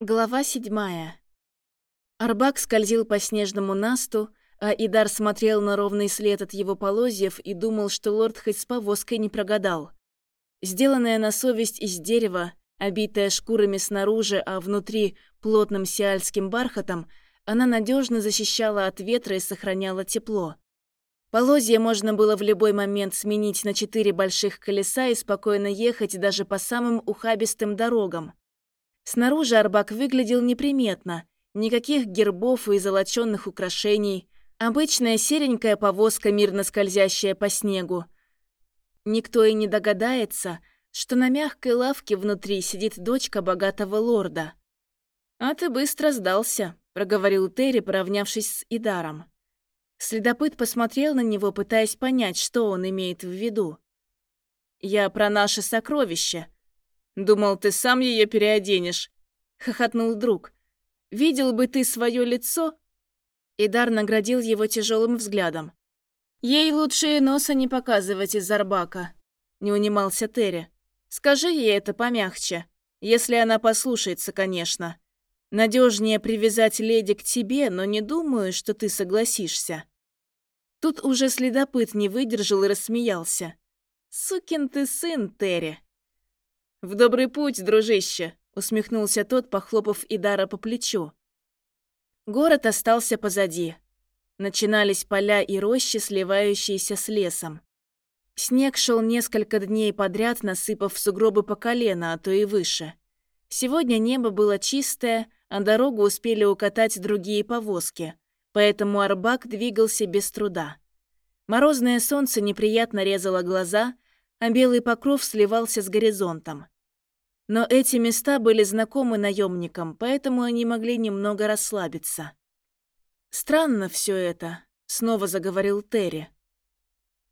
Глава седьмая. Арбак скользил по снежному насту, а Идар смотрел на ровный след от его полозьев и думал, что лорд хоть с повозкой не прогадал. Сделанная на совесть из дерева, обитая шкурами снаружи, а внутри плотным сиальским бархатом, она надежно защищала от ветра и сохраняла тепло. Полозья можно было в любой момент сменить на четыре больших колеса и спокойно ехать даже по самым ухабистым дорогам. Снаружи Арбак выглядел неприметно. Никаких гербов и золоченных украшений. Обычная серенькая повозка, мирно скользящая по снегу. Никто и не догадается, что на мягкой лавке внутри сидит дочка богатого лорда. «А ты быстро сдался», — проговорил Терри, поравнявшись с Идаром. Следопыт посмотрел на него, пытаясь понять, что он имеет в виду. «Я про наше сокровище», Думал, ты сам ее переоденешь. Хохотнул друг. Видел бы ты свое лицо? Идар наградил его тяжелым взглядом. Ей лучше носа не показывать из Арбака. Не унимался Терри. Скажи ей это помягче. Если она послушается, конечно. Надежнее привязать леди к тебе, но не думаю, что ты согласишься. Тут уже следопыт не выдержал и рассмеялся. «Сукин ты сын, Терри!» «В добрый путь, дружище!» — усмехнулся тот, похлопав Идара по плечу. Город остался позади. Начинались поля и рощи, сливающиеся с лесом. Снег шел несколько дней подряд, насыпав сугробы по колено, а то и выше. Сегодня небо было чистое, а дорогу успели укатать другие повозки, поэтому Арбак двигался без труда. Морозное солнце неприятно резало глаза — а белый покров сливался с горизонтом. Но эти места были знакомы наемникам, поэтому они могли немного расслабиться. «Странно все это», — снова заговорил Терри.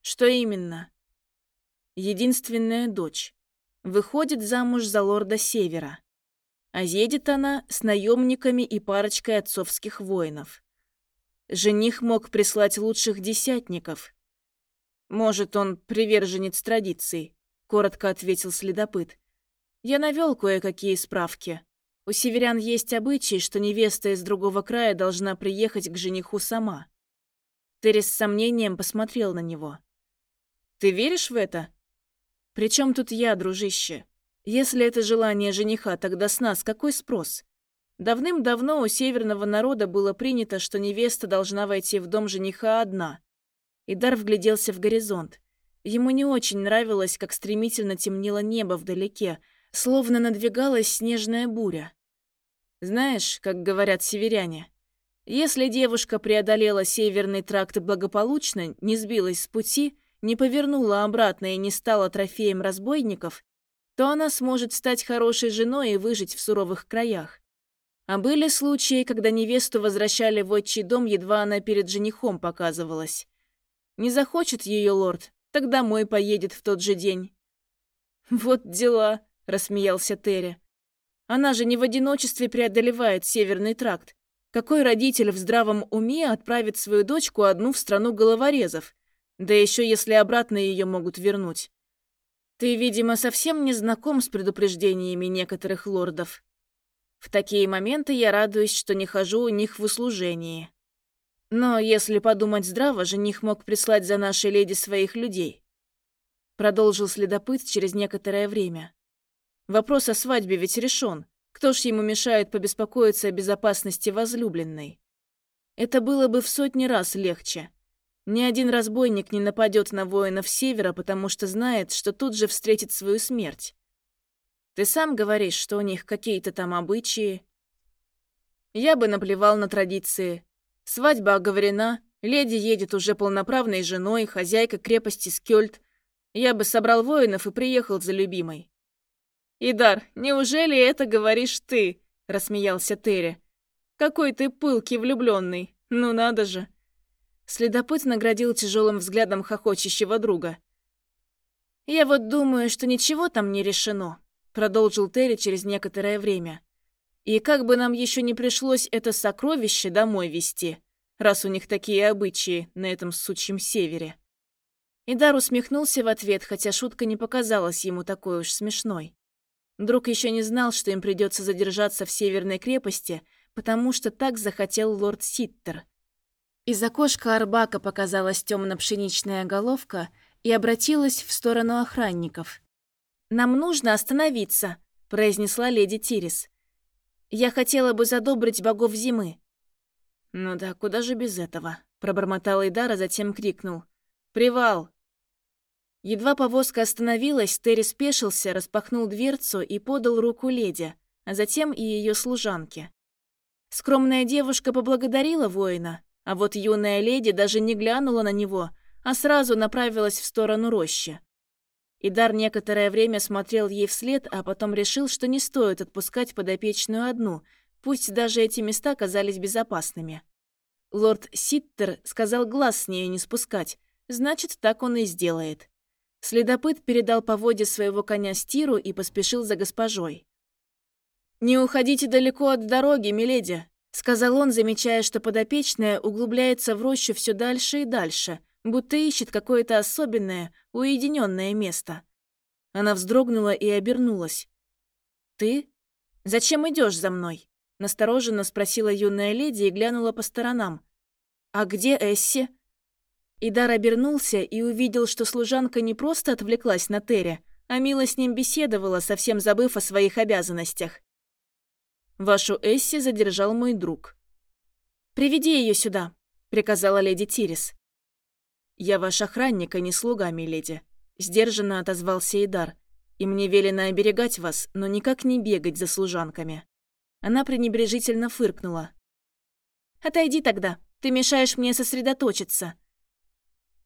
«Что именно?» «Единственная дочь. Выходит замуж за лорда Севера. А едет она с наемниками и парочкой отцовских воинов. Жених мог прислать лучших десятников, «Может, он приверженец традиций», — коротко ответил следопыт. «Я навел кое-какие справки. У северян есть обычай, что невеста из другого края должна приехать к жениху сама». Терри с сомнением посмотрел на него. «Ты веришь в это?» «При чем тут я, дружище? Если это желание жениха, тогда с нас какой спрос?» Давным-давно у северного народа было принято, что невеста должна войти в дом жениха одна — Идар вгляделся в горизонт. Ему не очень нравилось, как стремительно темнело небо вдалеке, словно надвигалась снежная буря. Знаешь, как говорят северяне, если девушка преодолела северный тракт благополучно, не сбилась с пути, не повернула обратно и не стала трофеем разбойников, то она сможет стать хорошей женой и выжить в суровых краях. А были случаи, когда невесту возвращали в отчий дом, едва она перед женихом показывалась. Не захочет ее лорд, так домой поедет в тот же день». «Вот дела», — рассмеялся Терри. «Она же не в одиночестве преодолевает Северный тракт. Какой родитель в здравом уме отправит свою дочку одну в страну головорезов? Да еще если обратно ее могут вернуть. Ты, видимо, совсем не знаком с предупреждениями некоторых лордов. В такие моменты я радуюсь, что не хожу у них в услужении. Но если подумать здраво, жених мог прислать за нашей леди своих людей. Продолжил следопыт через некоторое время. Вопрос о свадьбе ведь решен. Кто ж ему мешает побеспокоиться о безопасности возлюбленной? Это было бы в сотни раз легче. Ни один разбойник не нападет на воинов севера, потому что знает, что тут же встретит свою смерть. Ты сам говоришь, что у них какие-то там обычаи. Я бы наплевал на традиции, Свадьба оговорена, леди едет уже полноправной женой, хозяйка крепости Скёльд. Я бы собрал воинов и приехал за любимой. «Идар, неужели это говоришь ты?» – рассмеялся Терри. «Какой ты пылкий влюбленный. Ну надо же!» Следопыт наградил тяжелым взглядом хохочущего друга. «Я вот думаю, что ничего там не решено», — продолжил Терри через некоторое время. И как бы нам еще не пришлось это сокровище домой вести, раз у них такие обычаи на этом сучьем севере. Идар усмехнулся в ответ, хотя шутка не показалась ему такой уж смешной. Друг еще не знал, что им придется задержаться в Северной крепости, потому что так захотел лорд Ситтер. Из окошка Арбака показалась темно-пшеничная головка и обратилась в сторону охранников. «Нам нужно остановиться», — произнесла леди Тирис. «Я хотела бы задобрить богов зимы». «Ну да, куда же без этого?» — пробормотал Идар, а затем крикнул. «Привал!» Едва повозка остановилась, Терри спешился, распахнул дверцу и подал руку леди, а затем и ее служанке. Скромная девушка поблагодарила воина, а вот юная леди даже не глянула на него, а сразу направилась в сторону рощи. Идар некоторое время смотрел ей вслед, а потом решил, что не стоит отпускать подопечную одну, пусть даже эти места казались безопасными. Лорд Ситтер сказал глаз с нее не спускать, значит, так он и сделает. Следопыт передал поводья своего коня Стиру и поспешил за госпожой. «Не уходите далеко от дороги, миледи», — сказал он, замечая, что подопечная углубляется в рощу все дальше и дальше, будто ищет какое-то особенное, уединенное место. Она вздрогнула и обернулась. «Ты? Зачем идешь за мной?» — настороженно спросила юная леди и глянула по сторонам. «А где Эсси?» Идар обернулся и увидел, что служанка не просто отвлеклась на Терри, а мило с ним беседовала, совсем забыв о своих обязанностях. «Вашу Эсси задержал мой друг». «Приведи ее сюда», — приказала леди Тирис. «Я ваш охранник, а не слуга, миледи», — сдержанно отозвался Идар. «И мне велено оберегать вас, но никак не бегать за служанками». Она пренебрежительно фыркнула. «Отойди тогда, ты мешаешь мне сосредоточиться»,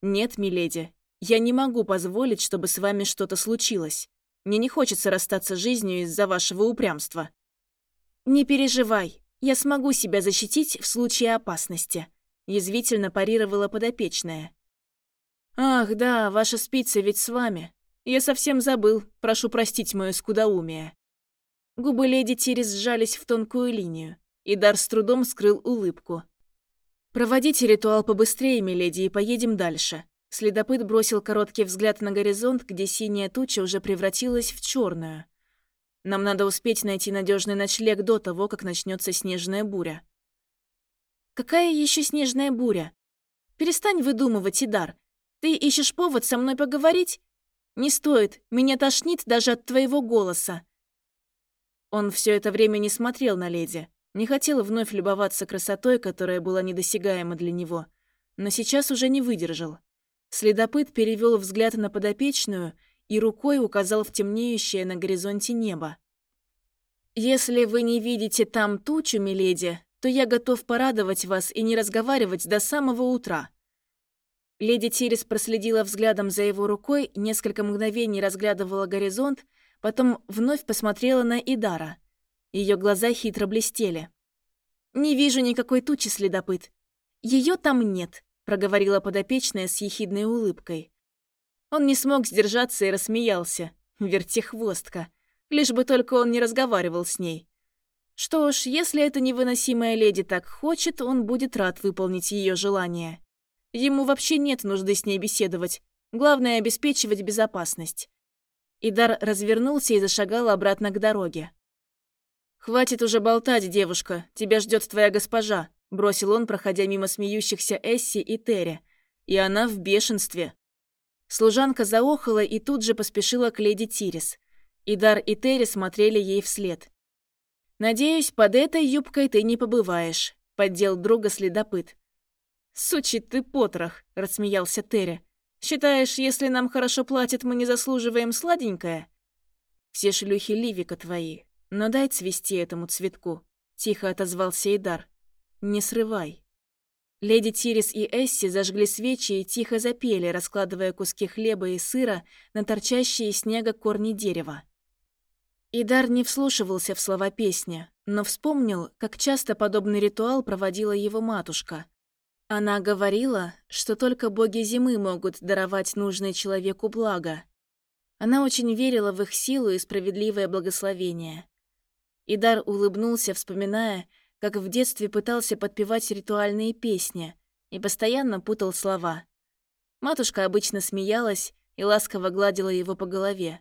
«Нет, миледи, я не могу позволить, чтобы с вами что-то случилось. Мне не хочется расстаться с жизнью из-за вашего упрямства». «Не переживай, я смогу себя защитить в случае опасности», — язвительно парировала подопечная. «Ах, да, ваша спица ведь с вами. Я совсем забыл, прошу простить мое скудоумие». Губы леди Тирис сжались в тонкую линию, и Дар с трудом скрыл улыбку. «Проводите ритуал побыстрее, миледи, и поедем дальше». Следопыт бросил короткий взгляд на горизонт, где синяя туча уже превратилась в черную. «Нам надо успеть найти надежный ночлег до того, как начнется снежная буря». «Какая еще снежная буря? Перестань выдумывать, Идар. Ты ищешь повод со мной поговорить? Не стоит, меня тошнит даже от твоего голоса». Он все это время не смотрел на леди. Не хотел вновь любоваться красотой, которая была недосягаема для него, но сейчас уже не выдержал. Следопыт перевел взгляд на подопечную и рукой указал в темнеющее на горизонте небо. «Если вы не видите там тучу, миледи, то я готов порадовать вас и не разговаривать до самого утра». Леди Тирис проследила взглядом за его рукой, несколько мгновений разглядывала горизонт, потом вновь посмотрела на Идара – ее глаза хитро блестели. «Не вижу никакой тучи, следопыт. Ее там нет», — проговорила подопечная с ехидной улыбкой. Он не смог сдержаться и рассмеялся. Вертихвостка. Лишь бы только он не разговаривал с ней. Что ж, если эта невыносимая леди так хочет, он будет рад выполнить ее желание. Ему вообще нет нужды с ней беседовать. Главное — обеспечивать безопасность. Идар развернулся и зашагал обратно к дороге. «Хватит уже болтать, девушка, тебя ждет твоя госпожа», – бросил он, проходя мимо смеющихся Эсси и Терри. И она в бешенстве. Служанка заохала и тут же поспешила к леди Тирис. Идар и Терри смотрели ей вслед. «Надеюсь, под этой юбкой ты не побываешь», – поддел друга следопыт. «Сучий ты потрох», – рассмеялся Терри. «Считаешь, если нам хорошо платят, мы не заслуживаем сладенькое?» «Все шлюхи Ливика твои, но дай цвести этому цветку», — тихо отозвался Идар. «Не срывай». Леди Тирис и Эсси зажгли свечи и тихо запели, раскладывая куски хлеба и сыра на торчащие снега корни дерева. Идар не вслушивался в слова песни, но вспомнил, как часто подобный ритуал проводила его матушка. Она говорила, что только боги зимы могут даровать нужное человеку благо. Она очень верила в их силу и справедливое благословение. Идар улыбнулся, вспоминая, как в детстве пытался подпевать ритуальные песни и постоянно путал слова. Матушка обычно смеялась и ласково гладила его по голове.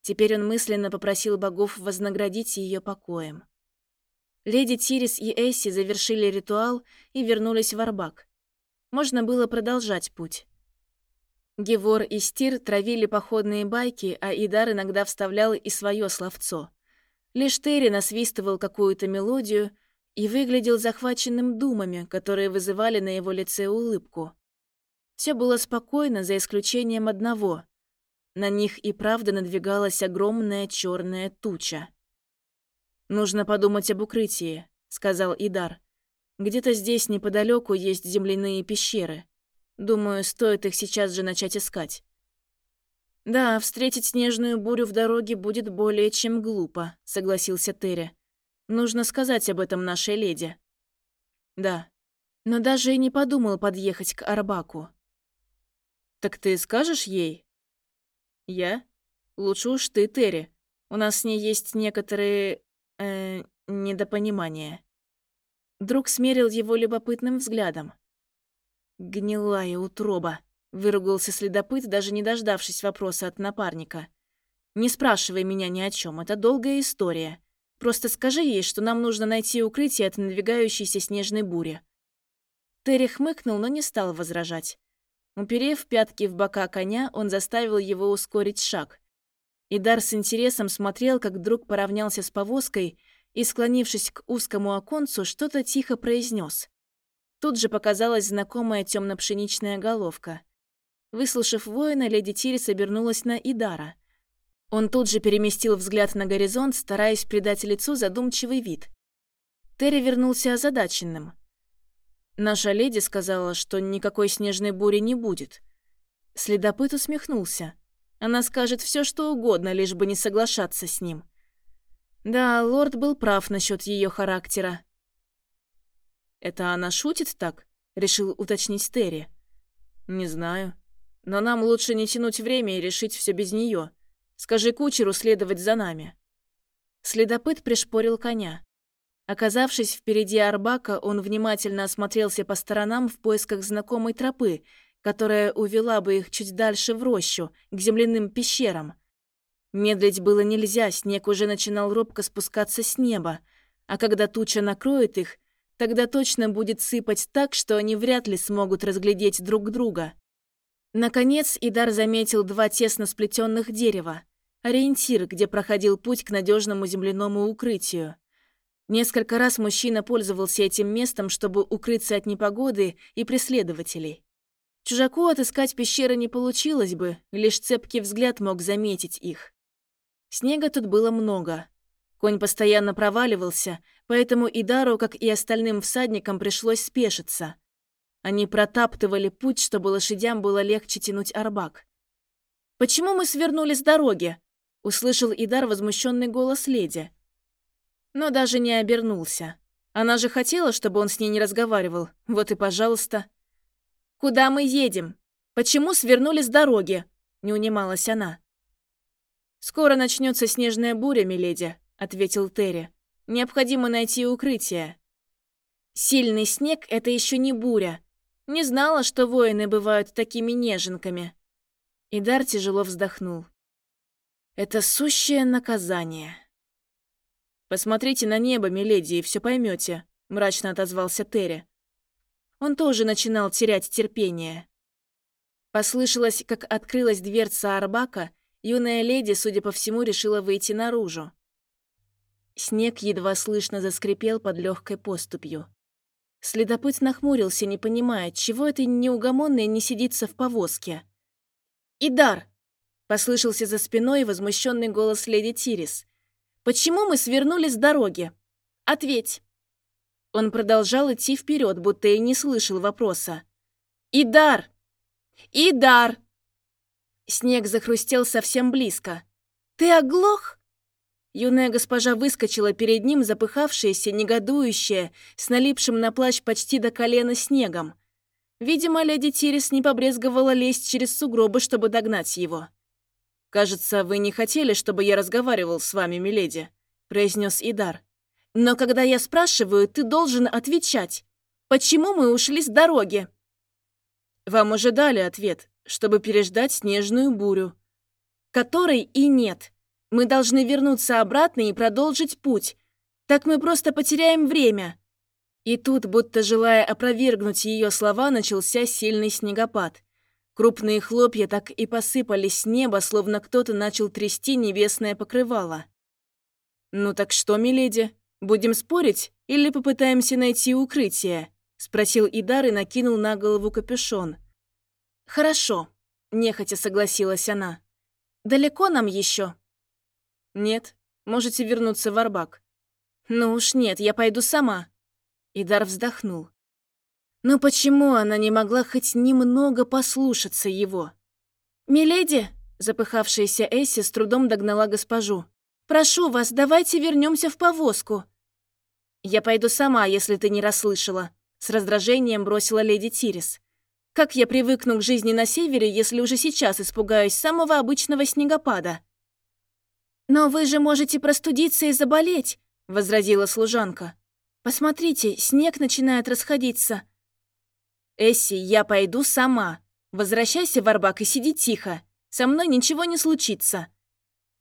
Теперь он мысленно попросил богов вознаградить ее покоем. Леди Тирис и Эсси завершили ритуал и вернулись в Арбак. Можно было продолжать путь. Гевор и Стир травили походные байки, а Идар иногда вставлял и свое словцо. Лишь Терри насвистывал какую-то мелодию и выглядел захваченным думами, которые вызывали на его лице улыбку. Все было спокойно, за исключением одного. На них и правда надвигалась огромная черная туча. «Нужно подумать об укрытии», — сказал Идар. «Где-то здесь неподалеку есть земляные пещеры. Думаю, стоит их сейчас же начать искать». «Да, встретить снежную бурю в дороге будет более чем глупо», — согласился Терри. «Нужно сказать об этом нашей леди». «Да, но даже и не подумал подъехать к Арбаку». «Так ты скажешь ей?» «Я? Лучше уж ты, Терри. У нас с ней есть некоторые э, недопонимание. Друг смерил его любопытным взглядом. «Гнилая утроба», — выругался следопыт, даже не дождавшись вопроса от напарника. «Не спрашивай меня ни о чем, это долгая история. Просто скажи ей, что нам нужно найти укрытие от надвигающейся снежной бури». Терри хмыкнул, но не стал возражать. Уперев пятки в бока коня, он заставил его ускорить шаг. Идар с интересом смотрел, как друг поравнялся с повозкой и, склонившись к узкому оконцу, что-то тихо произнес. Тут же показалась знакомая темно-пшеничная головка. Выслушав воина, леди Тирис обернулась на Идара. Он тут же переместил взгляд на горизонт, стараясь придать лицу задумчивый вид. Терри вернулся озадаченным. «Наша леди сказала, что никакой снежной бури не будет». Следопыт усмехнулся. Она скажет все, что угодно, лишь бы не соглашаться с ним. Да, лорд был прав насчет ее характера. «Это она шутит так?» — решил уточнить Терри. «Не знаю. Но нам лучше не тянуть время и решить все без нее. Скажи кучеру следовать за нами». Следопыт пришпорил коня. Оказавшись впереди Арбака, он внимательно осмотрелся по сторонам в поисках знакомой тропы, которая увела бы их чуть дальше в рощу, к земляным пещерам. Медлить было нельзя, снег уже начинал робко спускаться с неба, а когда туча накроет их, тогда точно будет сыпать так, что они вряд ли смогут разглядеть друг друга. Наконец Идар заметил два тесно сплетенных дерева, ориентир, где проходил путь к надежному земляному укрытию. Несколько раз мужчина пользовался этим местом, чтобы укрыться от непогоды и преследователей. Чужаку отыскать пещеры не получилось бы, лишь цепкий взгляд мог заметить их. Снега тут было много. Конь постоянно проваливался, поэтому и Дару, как и остальным всадникам, пришлось спешиться. Они протаптывали путь, чтобы лошадям было легче тянуть арбак. «Почему мы свернули с дороги?» — услышал Идар возмущенный голос леди. Но даже не обернулся. Она же хотела, чтобы он с ней не разговаривал. Вот и пожалуйста. «Куда мы едем? Почему свернули с дороги?» — не унималась она. «Скоро начнется снежная буря, миледи», — ответил Терри. «Необходимо найти укрытие». «Сильный снег — это еще не буря. Не знала, что воины бывают такими неженками». Идар тяжело вздохнул. «Это сущее наказание». «Посмотрите на небо, миледи, и все поймете», — мрачно отозвался Терри. Он тоже начинал терять терпение. Послышалось, как открылась дверца Арбака, юная леди, судя по всему, решила выйти наружу. Снег едва слышно заскрипел под легкой поступью. Следопыт нахмурился, не понимая, чего этой неугомонной не сидится в повозке. «Идар!» — послышался за спиной возмущенный голос леди Тирис. «Почему мы свернули с дороги? Ответь!» Он продолжал идти вперед, будто и не слышал вопроса. «Идар! Идар!» Снег захрустел совсем близко. «Ты оглох?» Юная госпожа выскочила перед ним, запыхавшаяся, негодующая, с налипшим на плащ почти до колена снегом. Видимо, леди Тирис не побрезговала лезть через сугробы, чтобы догнать его. «Кажется, вы не хотели, чтобы я разговаривал с вами, миледи», — произнес Идар. Но когда я спрашиваю, ты должен отвечать. Почему мы ушли с дороги? Вам уже дали ответ, чтобы переждать снежную бурю. Которой и нет. Мы должны вернуться обратно и продолжить путь. Так мы просто потеряем время». И тут, будто желая опровергнуть ее слова, начался сильный снегопад. Крупные хлопья так и посыпались с неба, словно кто-то начал трясти небесное покрывало. «Ну так что, миледи, будем спорить или попытаемся найти укрытие?» — спросил Идар и накинул на голову капюшон. «Хорошо», — нехотя согласилась она. «Далеко нам еще? «Нет, можете вернуться в Арбак». «Ну уж нет, я пойду сама». Идар вздохнул. Но почему она не могла хоть немного послушаться его? «Миледи!» — запыхавшаяся Эсси с трудом догнала госпожу. «Прошу вас, давайте вернемся в повозку». «Я пойду сама, если ты не расслышала», — с раздражением бросила леди Тирис. «Как я привыкну к жизни на севере, если уже сейчас испугаюсь самого обычного снегопада?» «Но вы же можете простудиться и заболеть», — возразила служанка. «Посмотрите, снег начинает расходиться». «Эсси, я пойду сама. Возвращайся в Арбак и сиди тихо. Со мной ничего не случится».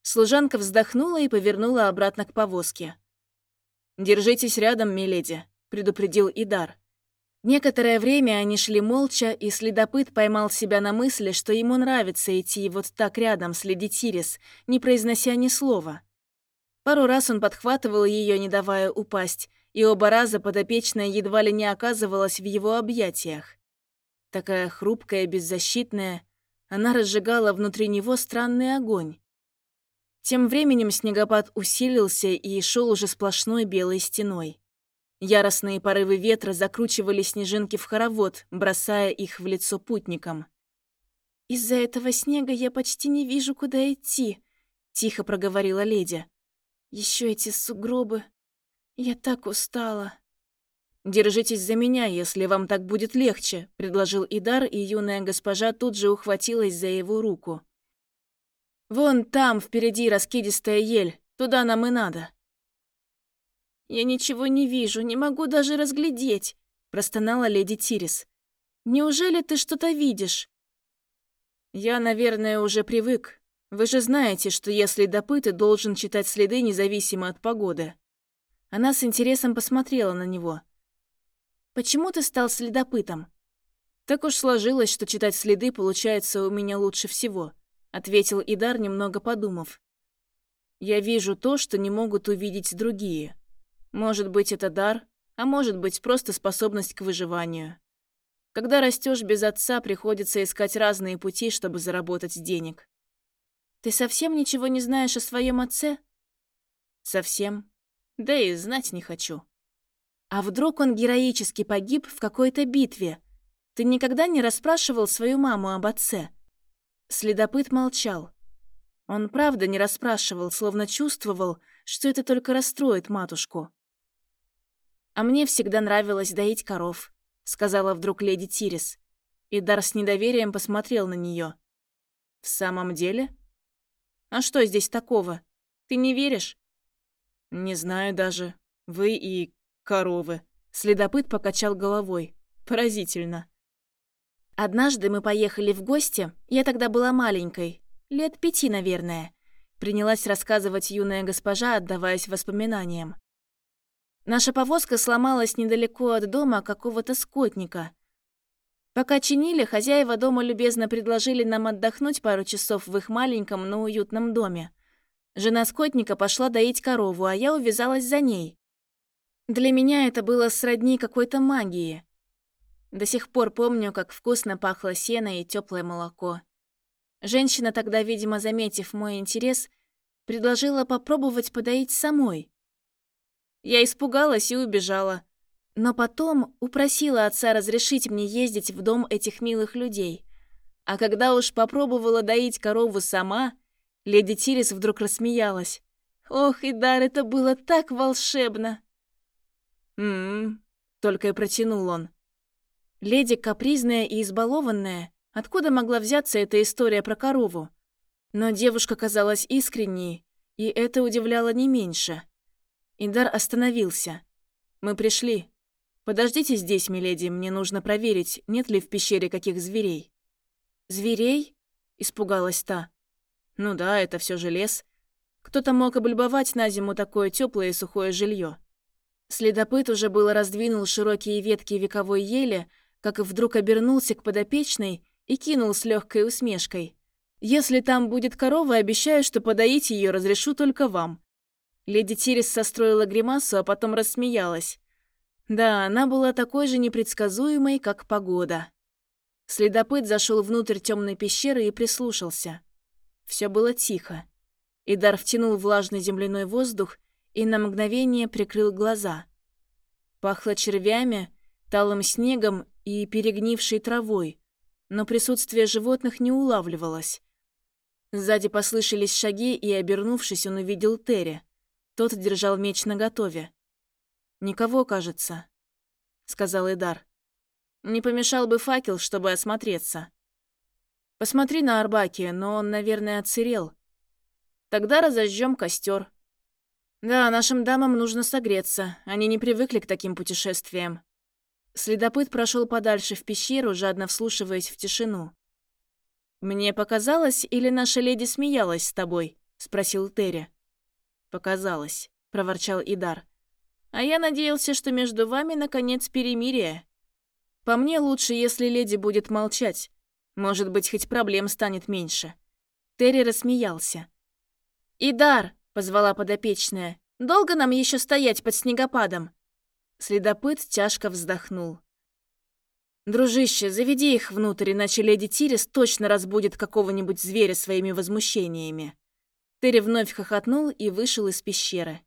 Служанка вздохнула и повернула обратно к повозке. «Держитесь рядом, миледи», — предупредил Идар. Некоторое время они шли молча, и следопыт поймал себя на мысли, что ему нравится идти вот так рядом с леди Тирис, не произнося ни слова. Пару раз он подхватывал ее, не давая упасть, и оба раза подопечная едва ли не оказывалась в его объятиях. Такая хрупкая, беззащитная, она разжигала внутри него странный огонь. Тем временем снегопад усилился и шел уже сплошной белой стеной. Яростные порывы ветра закручивали снежинки в хоровод, бросая их в лицо путникам. «Из-за этого снега я почти не вижу, куда идти», — тихо проговорила леди. Еще эти сугробы. Я так устала». «Держитесь за меня, если вам так будет легче», — предложил Идар, и юная госпожа тут же ухватилась за его руку. «Вон там, впереди раскидистая ель, туда нам и надо». «Я ничего не вижу, не могу даже разглядеть», — простонала леди Тирис. «Неужели ты что-то видишь?» «Я, наверное, уже привык. Вы же знаете, что если допыты должен читать следы независимо от погоды». Она с интересом посмотрела на него. «Почему ты стал следопытом?» «Так уж сложилось, что читать следы получается у меня лучше всего», ответил Идар, немного подумав. «Я вижу то, что не могут увидеть другие». Может быть, это дар, а может быть, просто способность к выживанию. Когда растешь без отца, приходится искать разные пути, чтобы заработать денег. Ты совсем ничего не знаешь о своем отце? Совсем. Да и знать не хочу. А вдруг он героически погиб в какой-то битве? Ты никогда не расспрашивал свою маму об отце? Следопыт молчал. Он правда не расспрашивал, словно чувствовал, что это только расстроит матушку. «А мне всегда нравилось доить коров», — сказала вдруг леди Тирис. И Дар с недоверием посмотрел на нее. «В самом деле? А что здесь такого? Ты не веришь?» «Не знаю даже. Вы и коровы». Следопыт покачал головой. «Поразительно». «Однажды мы поехали в гости, я тогда была маленькой, лет пяти, наверное», принялась рассказывать юная госпожа, отдаваясь воспоминаниям. Наша повозка сломалась недалеко от дома какого-то скотника. Пока чинили, хозяева дома любезно предложили нам отдохнуть пару часов в их маленьком, но уютном доме. Жена скотника пошла доить корову, а я увязалась за ней. Для меня это было сродни какой-то магии. До сих пор помню, как вкусно пахло сено и теплое молоко. Женщина тогда, видимо, заметив мой интерес, предложила попробовать подоить самой. Я испугалась и убежала. Но потом упросила отца разрешить мне ездить в дом этих милых людей. А когда уж попробовала доить корову сама, леди Тирис вдруг рассмеялась. «Ох, Идар, это было так волшебно!» «М-м-м», только и протянул он. Леди капризная и избалованная, откуда могла взяться эта история про корову? Но девушка казалась искренней, и это удивляло не меньше. Индар остановился. «Мы пришли. Подождите здесь, миледи, мне нужно проверить, нет ли в пещере каких зверей». «Зверей?» – испугалась та. «Ну да, это все же лес. Кто-то мог облюбовать на зиму такое теплое и сухое жилье. Следопыт уже было раздвинул широкие ветки вековой ели, как вдруг обернулся к подопечной и кинул с легкой усмешкой. «Если там будет корова, обещаю, что подоить ее разрешу только вам». Леди Тирис состроила гримасу, а потом рассмеялась. Да, она была такой же непредсказуемой, как погода. Следопыт зашел внутрь темной пещеры и прислушался. Все было тихо. Идар втянул влажный земляной воздух и на мгновение прикрыл глаза. Пахло червями, талым снегом и перегнившей травой, но присутствие животных не улавливалось. Сзади послышались шаги, и, обернувшись, он увидел Терри. Тот держал меч наготове. «Никого, кажется», — сказал Идар. «Не помешал бы факел, чтобы осмотреться». «Посмотри на Арбаки, но он, наверное, отсырел. Тогда разожжем костер. Да, нашим дамам нужно согреться, они не привыкли к таким путешествиям». Следопыт прошел подальше в пещеру, жадно вслушиваясь в тишину. «Мне показалось, или наша леди смеялась с тобой?» — спросил Терри. «Показалось», — проворчал Идар. А я надеялся, что между вами, наконец, перемирие. По мне лучше, если леди будет молчать. Может быть, хоть проблем станет меньше». Терри рассмеялся. «Идар!» — позвала подопечная. «Долго нам еще стоять под снегопадом?» Следопыт тяжко вздохнул. «Дружище, заведи их внутрь, иначе леди Тирис точно разбудит какого-нибудь зверя своими возмущениями». Терри вновь хохотнул и вышел из пещеры.